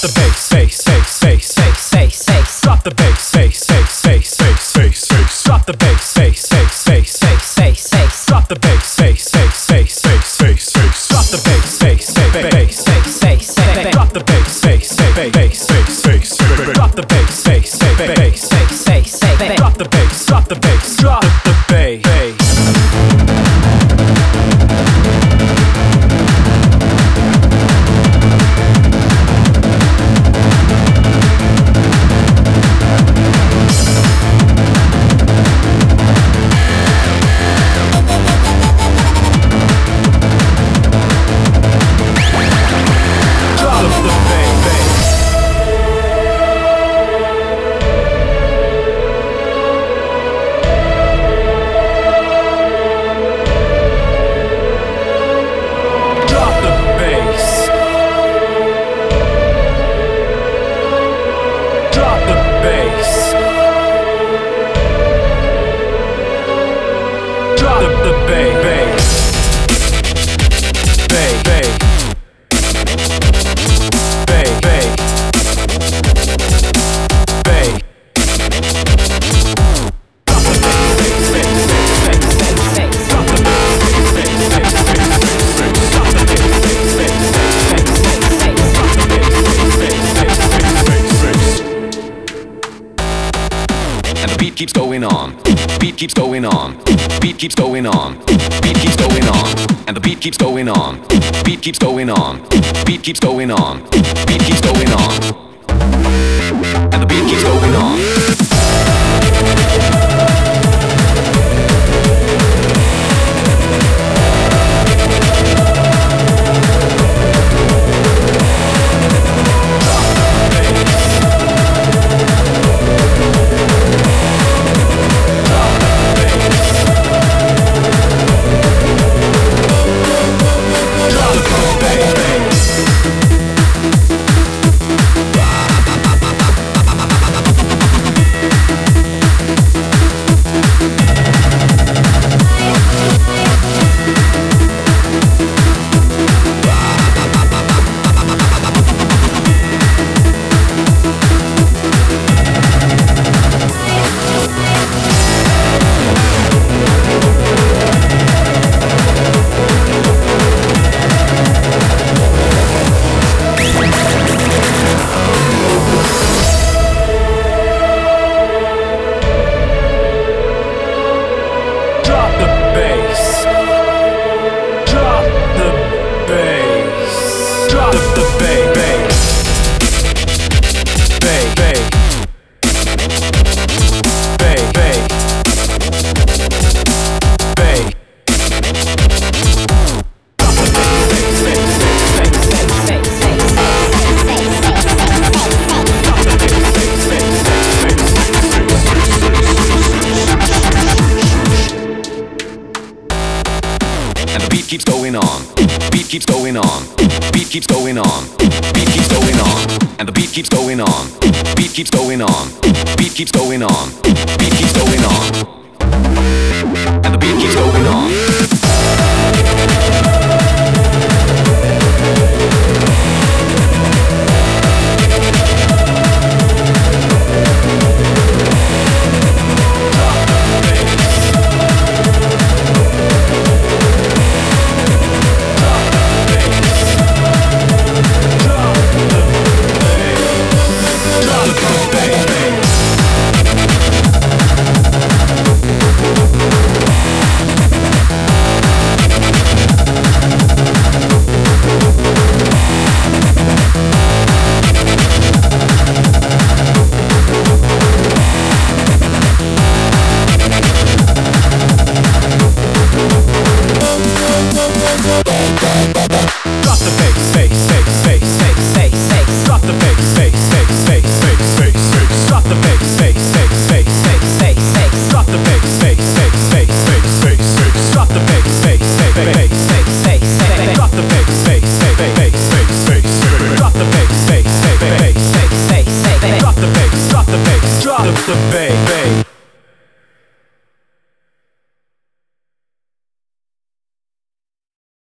Drop the bass, bass, bass, bass, bass, bass, bass. Drop the bass, bass, bass, bass, bass, bass, bass. Drop the bass, bass, bass, bass, bass, bass, bass. Drop the bass, bass, bass, bass, bass, bass, bass. Drop the bass, bass, bass, bass, bass, bass. Drop the bass, bass, bass, bass, bass, bass. Drop the bass, bass, bass, bass, bass, bass, bass. Drop the bass, drop the bass, drop Bass. Beat keeps going on. Beat keeps going on. Beat keeps going on. Beat keeps going on. And the beat keeps going on. Beat keeps going on. Beat keeps going on. Beat keeps going on. And the beat keeps going on. Keeps going on. Beat keeps going on. Beat keeps going on. Beat keeps going on. And the beat keeps going on. Beat keeps going on. Beat keeps going on. Beat keeps going on. And the beat keeps going on. heart of the bay. bay.